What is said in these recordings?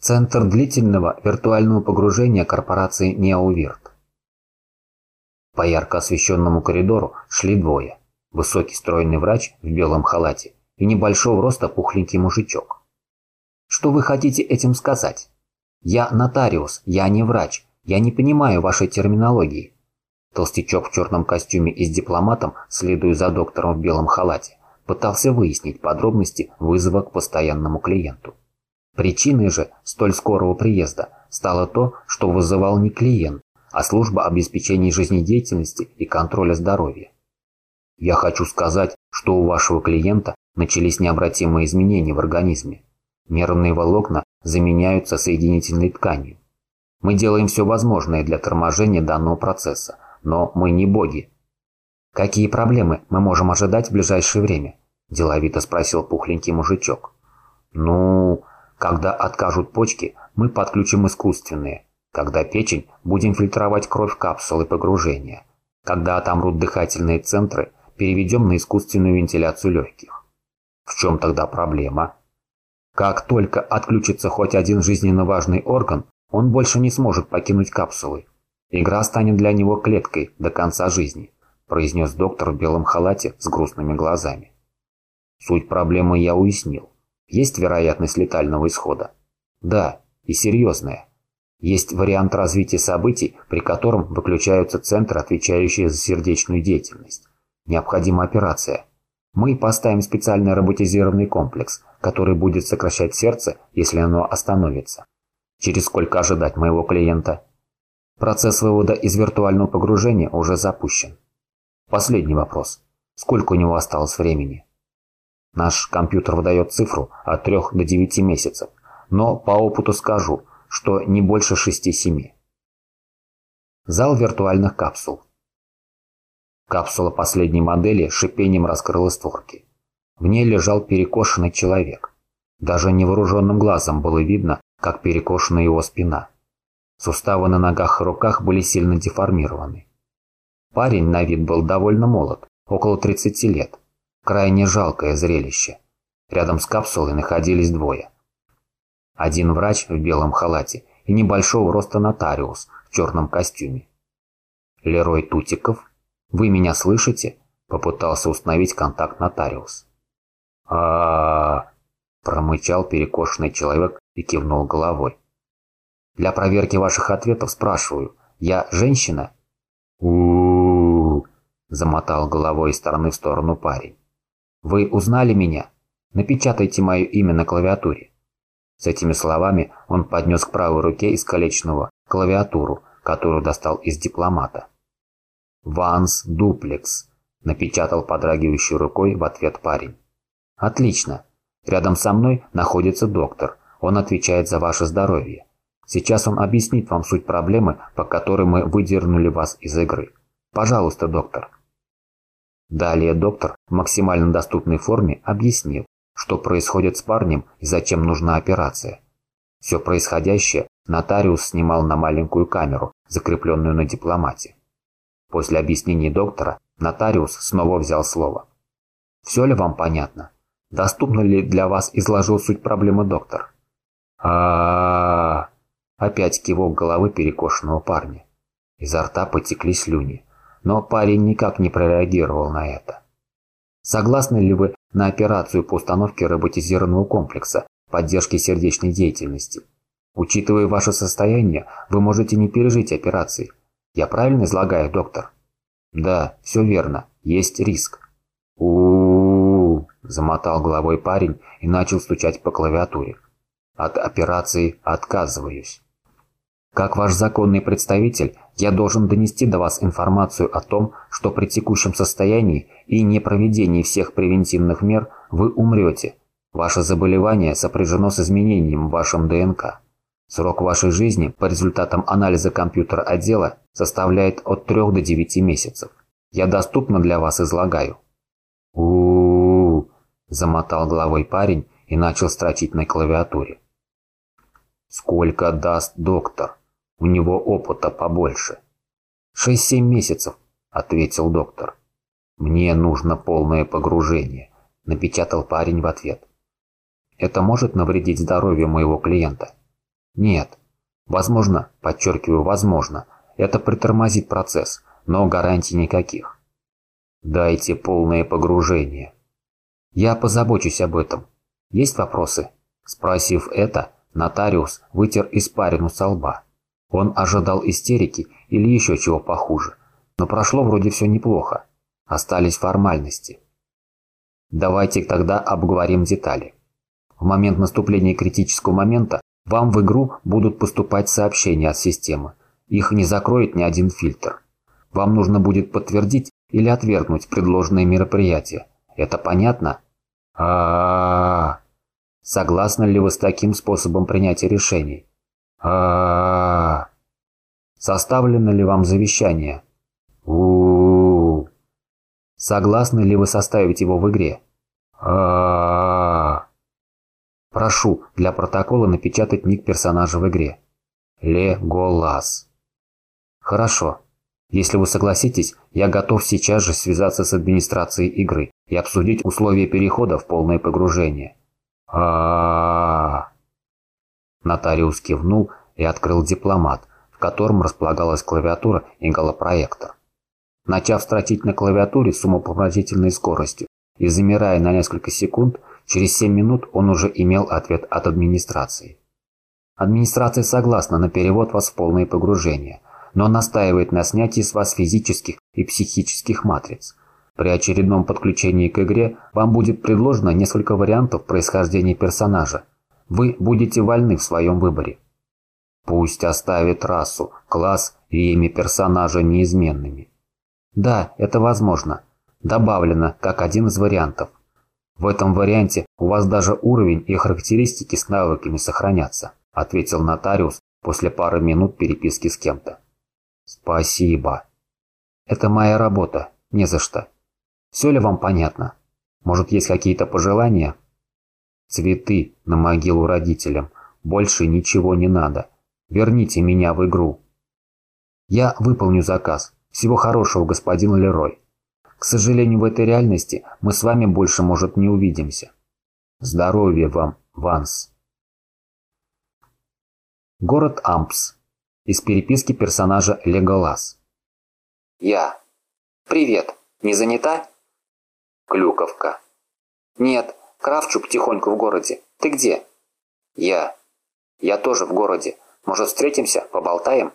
Центр длительного виртуального погружения корпорации Неоувирт. По ярко освещенному коридору шли двое. Высокий стройный врач в белом халате и небольшого роста пухленький мужичок. Что вы хотите этим сказать? Я нотариус, я не врач, я не понимаю вашей терминологии. Толстячок в черном костюме и с дипломатом, следуя за доктором в белом халате, пытался выяснить подробности вызова к постоянному клиенту. Причиной же столь скорого приезда стало то, что вызывал не клиент, а служба обеспечения жизнедеятельности и контроля здоровья. Я хочу сказать, что у вашего клиента начались необратимые изменения в организме. Нервные волокна заменяются соединительной тканью. Мы делаем все возможное для торможения данного процесса, но мы не боги. «Какие проблемы мы можем ожидать в ближайшее время?» – деловито спросил пухленький мужичок. «Ну, когда откажут почки, мы подключим искусственные. Когда печень, будем фильтровать кровь капсулы погружения. Когда отомрут дыхательные центры, переведем на искусственную вентиляцию легких. В чем тогда проблема? Как только отключится хоть один жизненно важный орган, он больше не сможет покинуть капсулы. Игра станет для него клеткой до конца жизни, произнес доктор в белом халате с грустными глазами. Суть проблемы я уяснил. Есть вероятность летального исхода? Да, и серьезная. Есть вариант развития событий, при котором выключаются центры, отвечающие за сердечную деятельность. Необходима операция. Мы поставим специальный роботизированный комплекс, который будет сокращать сердце, если оно остановится. Через сколько ожидать моего клиента? Процесс вывода из виртуального погружения уже запущен. Последний вопрос. Сколько у него осталось времени? Наш компьютер выдает цифру от 3 до 9 месяцев, но по опыту скажу, что не больше 6-7. Зал виртуальных капсул. Капсула последней модели шипением раскрыла створки. В ней лежал перекошенный человек. Даже невооруженным глазом было видно, как перекошена его спина. Суставы на ногах и руках были сильно деформированы. Парень на вид был довольно молод, около 30 лет, Крайне жалкое зрелище. Рядом с капсулой находились двое. Один врач в белом халате и небольшого роста нотариус в черном костюме. «Лерой Тутиков, вы меня слышите?» – попытался установить контакт нотариус. а промычал перекошенный человек и кивнул головой. «Для проверки ваших ответов спрашиваю, я женщина?» у замотал головой из стороны в сторону парень. Вы узнали меня? Напечатайте мое имя на клавиатуре». С этими словами он поднес к правой руке искалеченного клавиатуру, которую достал из дипломата. «Ванс Дуплекс», – напечатал подрагивающей рукой в ответ парень. «Отлично. Рядом со мной находится доктор. Он отвечает за ваше здоровье. Сейчас он объяснит вам суть проблемы, по которой мы выдернули вас из игры. Пожалуйста, доктор». Далее доктор в максимально доступной форме объяснил, что происходит с парнем и зачем нужна операция. Все происходящее нотариус снимал на маленькую камеру, закрепленную на дипломате. После объяснений доктора нотариус снова взял слово. «Все ли вам понятно? Доступно ли для вас изложил суть проблемы доктор?» а, Опять кивок головы перекошенного парня. Изо рта потекли слюни но парень никак не прореагировал на это. Согласны ли вы на операцию по установке роботизированного комплекса поддержки сердечной деятельности? Учитывая ваше состояние, вы можете не пережить операции. Я правильно излагаю, доктор? Да, все верно. Есть риск. у замотал головой парень и начал стучать по клавиатуре. От операции отказываюсь. Как ваш законный представитель, я должен донести до вас информацию о том, что при текущем состоянии и непроведении всех превентивных мер вы умрете. Ваше заболевание сопряжено с изменением в вашем ДНК. Срок вашей жизни по результатам анализа компьютера отдела составляет от 3 до 9 месяцев. Я доступно для вас излагаю. у у, замотал головой парень и начал строчить на клавиатуре. «Сколько даст доктор?» У него опыта побольше. «Шесть-семь месяцев», — ответил доктор. «Мне нужно полное погружение», — напечатал парень в ответ. «Это может навредить здоровью моего клиента?» Нет. Возможно, подчеркиваю, возможно, это притормозит процесс, но гарантий никаких. Дайте полное погружение. Я позабочусь об этом. Есть вопросы? Спросив это, нотариус вытер испарину со лба. Он ожидал истерики или еще чего похуже. Но прошло вроде все неплохо. Остались формальности. Давайте тогда обговорим детали. В момент наступления критического момента вам в игру будут поступать сообщения от системы. Их не закроет ни один фильтр. Вам нужно будет подтвердить или отвергнуть предложенные мероприятия. Это понятно? А, -а. Согласны ли вы с таким способом принятия решений? А. Составлено ли вам завещание? У. Согласны ли вы составить его в игре? А. Прошу для протокола напечатать ник персонажа в игре. Леголас. Хорошо. Если вы согласитесь, я готов сейчас же связаться с администрацией игры и обсудить условия перехода в полное погружение. -а, Нотариус кивнул и открыл дипломат, в котором располагалась клавиатура и голопроектор. Начав строчить на клавиатуре с умопомрачительной скоростью и замирая на несколько секунд, через 7 минут он уже имел ответ от администрации. Администрация согласна на перевод вас в полное погружение, но настаивает на снятии с вас физических и психических матриц. При очередном подключении к игре вам будет предложено несколько вариантов происхождения персонажа. Вы будете вольны в своем выборе. Пусть оставит расу, класс и имя персонажа неизменными. Да, это возможно. Добавлено как один из вариантов. В этом варианте у вас даже уровень и характеристики с навыками сохранятся, ответил нотариус после пары минут переписки с кем-то. Спасибо. Это моя работа, не за что. Все ли вам понятно? Может, есть какие-то пожелания? Цветы на могилу родителям. Больше ничего не надо. Верните меня в игру. Я выполню заказ. Всего хорошего, господин Лерой. К сожалению, в этой реальности мы с вами больше, может, не увидимся. Здоровья вам, Ванс. Город Ампс. Из переписки персонажа Леголас. Я. Привет. Не занята? Клюковка. Нет, кравчу потихоньку в городе. Ты где? Я. Я тоже в городе. Может, встретимся, поболтаем?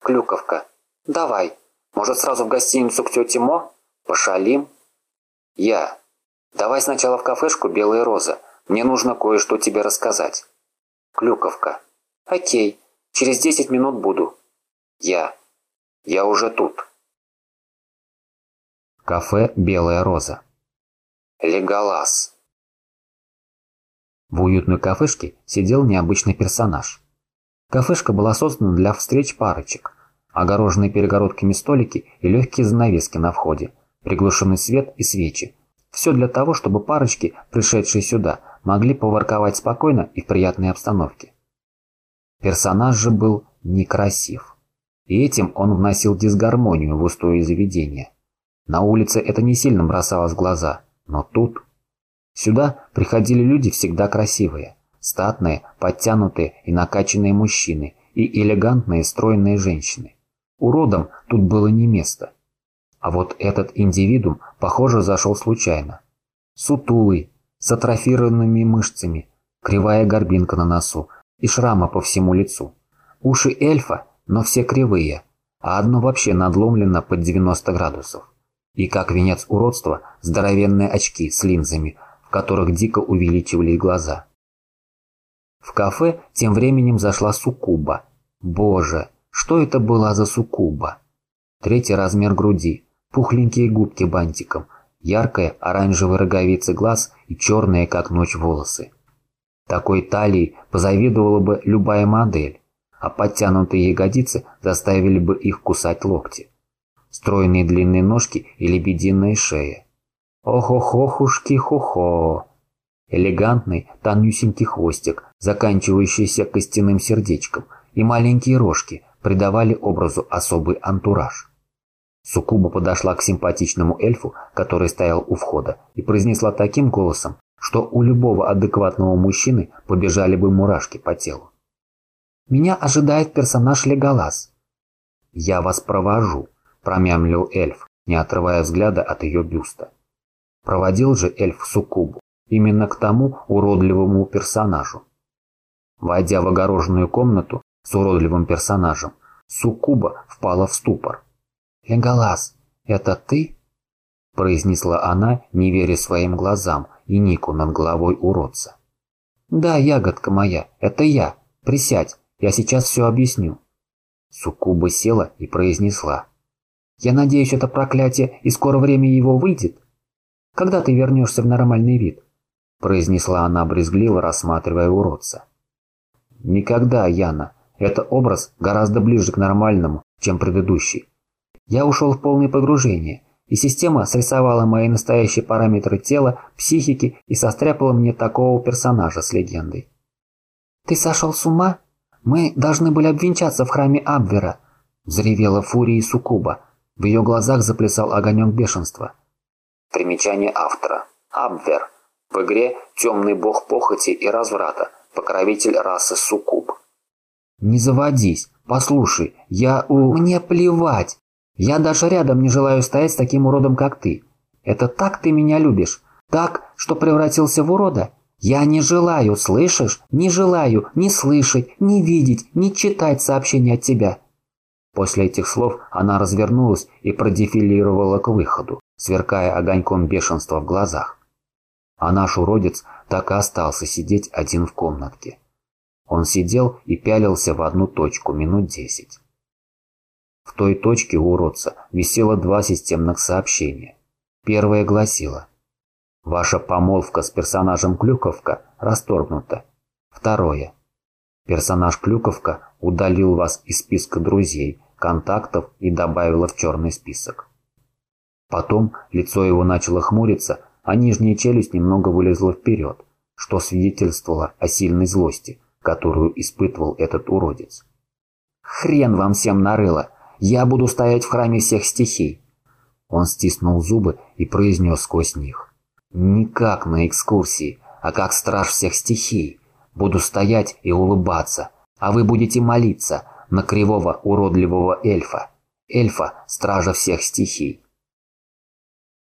Клюковка. Давай. Может, сразу в гостиницу к тете Мо? Пошалим? Я. Давай сначала в кафешку «Белая роза». Мне нужно кое-что тебе рассказать. Клюковка. Окей. Через десять минут буду. Я. Я уже тут. Кафе «Белая роза». Леголас. В уютной кафешке сидел необычный персонаж. Кафешка была создана для встреч парочек. Огороженные перегородками столики и легкие занавески на входе – приглушенный свет и свечи. Все для того, чтобы парочки, пришедшие сюда, могли поворковать спокойно и в приятной обстановке. Персонаж же был некрасив. И этим он вносил дисгармонию в устое заведение. На улице это не сильно бросалось в глаза, но тут... Сюда приходили люди всегда красивые, статные, подтянутые и накачанные мужчины и элегантные стройные женщины. Уродам тут было не место. А вот этот индивидуум, похоже, зашел случайно. Сутулый, с атрофированными мышцами, кривая горбинка на носу и шрама по всему лицу. Уши эльфа, но все кривые, а одно вообще надломлено под 90 градусов. И как венец уродства, здоровенные очки с линзами, которых дико увеличивались глаза. В кафе тем временем зашла суккуба. Боже, что это была за суккуба? Третий размер груди, пухленькие губки бантиком, яркая оранжевая роговица глаз и черные, как ночь, волосы. Такой талии позавидовала бы любая модель, а подтянутые ягодицы заставили бы их кусать локти. Стройные длинные ножки и лебединая шея. Ох-ох-охушки-хо-хо. Элегантный, тонюсенький хвостик, заканчивающийся костяным сердечком, и маленькие рожки придавали образу особый антураж. Сукуба подошла к симпатичному эльфу, который стоял у входа, и произнесла таким голосом, что у любого адекватного мужчины побежали бы мурашки по телу. Меня ожидает персонаж Леголас». «Я вас провожу», – промямлил эльф, не отрывая взгляда от ее бюста. Проводил же эльф Суккубу именно к тому уродливому персонажу. Войдя в огороженную комнату с уродливым персонажем, Суккуба впала в ступор. «Леголас, это ты?» – произнесла она, не веря своим глазам и нику над головой уродца. «Да, ягодка моя, это я. Присядь, я сейчас все объясню». Суккуба села и произнесла. «Я надеюсь, это проклятие и скоро время его выйдет? Когда ты вернешься в нормальный вид?» произнесла она брезгливо, рассматривая уродца. «Никогда, Яна. Это образ гораздо ближе к нормальному, чем предыдущий. Я ушел в полное погружение, и система срисовала мои настоящие параметры тела, психики и состряпала мне такого персонажа с легендой. «Ты сошел с ума? Мы должны были обвенчаться в храме Абвера!» – взревела Фурия Сукуба. В ее глазах заплясал огонек бешенства. Примечание автора. Абвер. В игре темный бог похоти и разврата, покровитель расы Сукуб. «Не заводись. Послушай, я у...» «Мне плевать. Я даже рядом не желаю стоять с таким уродом, как ты. Это так ты меня любишь? Так, что превратился в урода? Я не желаю, слышишь? Не желаю ни слышать, ни видеть, ни читать сообщения от тебя». После этих слов она развернулась и продефилировала к выходу, сверкая огоньком бешенства в глазах. А наш уродец так и остался сидеть один в комнатке. Он сидел и пялился в одну точку минут десять. В той точке у уродца висело два системных сообщения. Первое гласило «Ваша помолвка с персонажем Клюковка расторгнута». Второе. Персонаж Клюковка удалил вас из списка друзей, контактов и добавил в черный список. Потом лицо его начало хмуриться, а нижняя челюсть немного вылезла вперед, что свидетельствовало о сильной злости, которую испытывал этот уродец. «Хрен вам всем нарыло! Я буду стоять в храме всех стихий!» Он стиснул зубы и произнес сквозь них. «Не как на экскурсии, а как страж всех стихий. Буду стоять и улыбаться, а вы будете молиться на кривого уродливого эльфа. Эльфа – стража всех стихий.